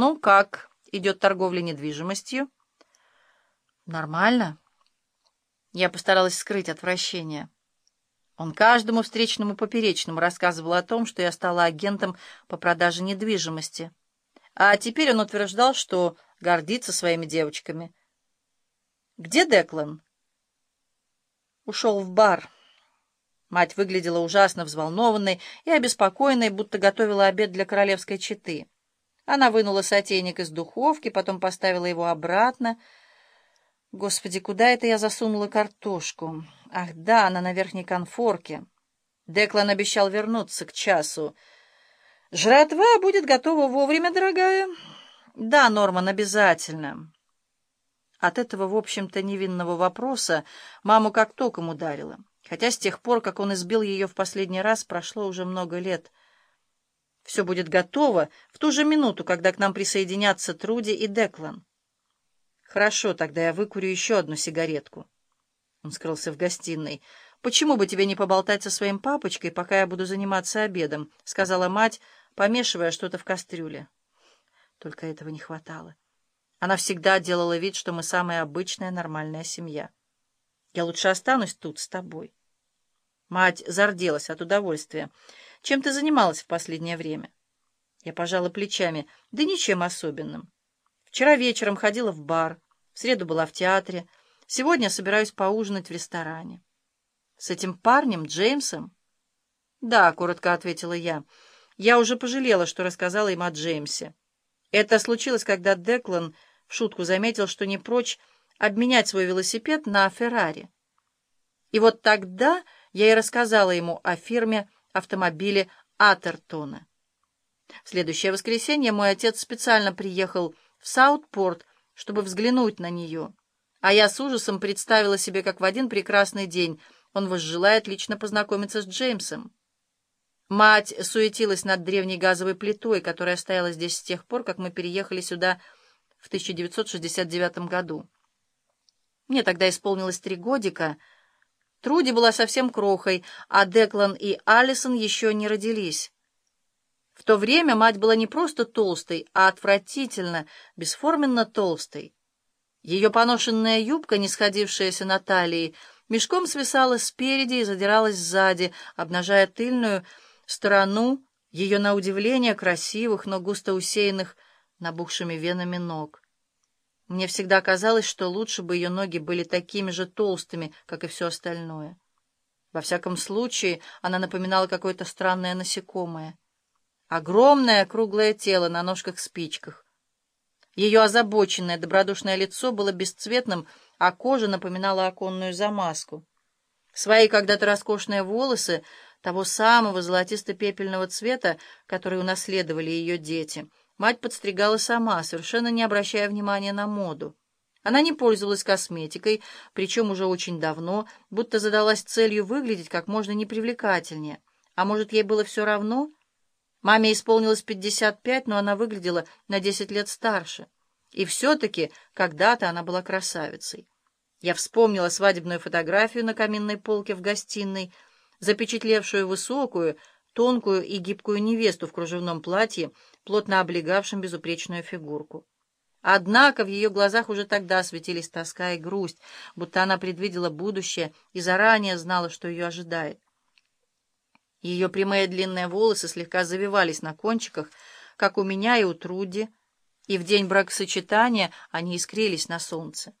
«Ну, как идет торговля недвижимостью?» «Нормально». Я постаралась скрыть отвращение. Он каждому встречному поперечному рассказывал о том, что я стала агентом по продаже недвижимости. А теперь он утверждал, что гордится своими девочками. «Где Деклан?» Ушел в бар. Мать выглядела ужасно взволнованной и обеспокоенной, будто готовила обед для королевской четы. Она вынула сотейник из духовки, потом поставила его обратно. Господи, куда это я засунула картошку? Ах, да, она на верхней конфорке. Деклан обещал вернуться к часу. «Жратва будет готова вовремя, дорогая?» «Да, Норман, обязательно». От этого, в общем-то, невинного вопроса маму как током ударило хотя с тех пор, как он избил ее в последний раз, прошло уже много лет. Все будет готово в ту же минуту, когда к нам присоединятся Труди и Деклан. Хорошо, тогда я выкурю еще одну сигаретку. Он скрылся в гостиной. «Почему бы тебе не поболтать со своим папочкой, пока я буду заниматься обедом?» — сказала мать, помешивая что-то в кастрюле. Только этого не хватало. Она всегда делала вид, что мы самая обычная нормальная семья. Я лучше останусь тут с тобой. Мать зарделась от удовольствия. Чем ты занималась в последнее время? Я пожала плечами. Да ничем особенным. Вчера вечером ходила в бар, в среду была в театре. Сегодня собираюсь поужинать в ресторане. С этим парнем, Джеймсом? Да, коротко ответила я. Я уже пожалела, что рассказала им о Джеймсе. Это случилось, когда Деклан в шутку заметил, что не прочь обменять свой велосипед на Феррари. И вот тогда я и рассказала ему о фирме автомобиля Атертона. В следующее воскресенье мой отец специально приехал в Саутпорт, чтобы взглянуть на нее, а я с ужасом представила себе, как в один прекрасный день он возжелает лично познакомиться с Джеймсом. Мать суетилась над древней газовой плитой, которая стояла здесь с тех пор, как мы переехали сюда в 1969 году. Мне тогда исполнилось три годика. Труди была совсем крохой, а Деклан и Алисон еще не родились. В то время мать была не просто толстой, а отвратительно, бесформенно толстой. Ее поношенная юбка, не сходившаяся на талии, мешком свисала спереди и задиралась сзади, обнажая тыльную сторону ее, на удивление, красивых, но густо усеянных набухшими венами ног. Мне всегда казалось, что лучше бы ее ноги были такими же толстыми, как и все остальное. Во всяком случае, она напоминала какое-то странное насекомое. Огромное круглое тело на ножках-спичках. Ее озабоченное, добродушное лицо было бесцветным, а кожа напоминала оконную замазку. Свои когда-то роскошные волосы, того самого золотисто-пепельного цвета, который унаследовали ее дети — Мать подстригала сама, совершенно не обращая внимания на моду. Она не пользовалась косметикой, причем уже очень давно, будто задалась целью выглядеть как можно непривлекательнее. А может, ей было все равно? Маме исполнилось 55, но она выглядела на 10 лет старше. И все-таки когда-то она была красавицей. Я вспомнила свадебную фотографию на каминной полке в гостиной, запечатлевшую высокую, тонкую и гибкую невесту в кружевном платье, плотно облегавшем безупречную фигурку. Однако в ее глазах уже тогда светились тоска и грусть, будто она предвидела будущее и заранее знала, что ее ожидает. Ее прямые длинные волосы слегка завивались на кончиках, как у меня и у Труди, и в день бракосочетания они искрились на солнце.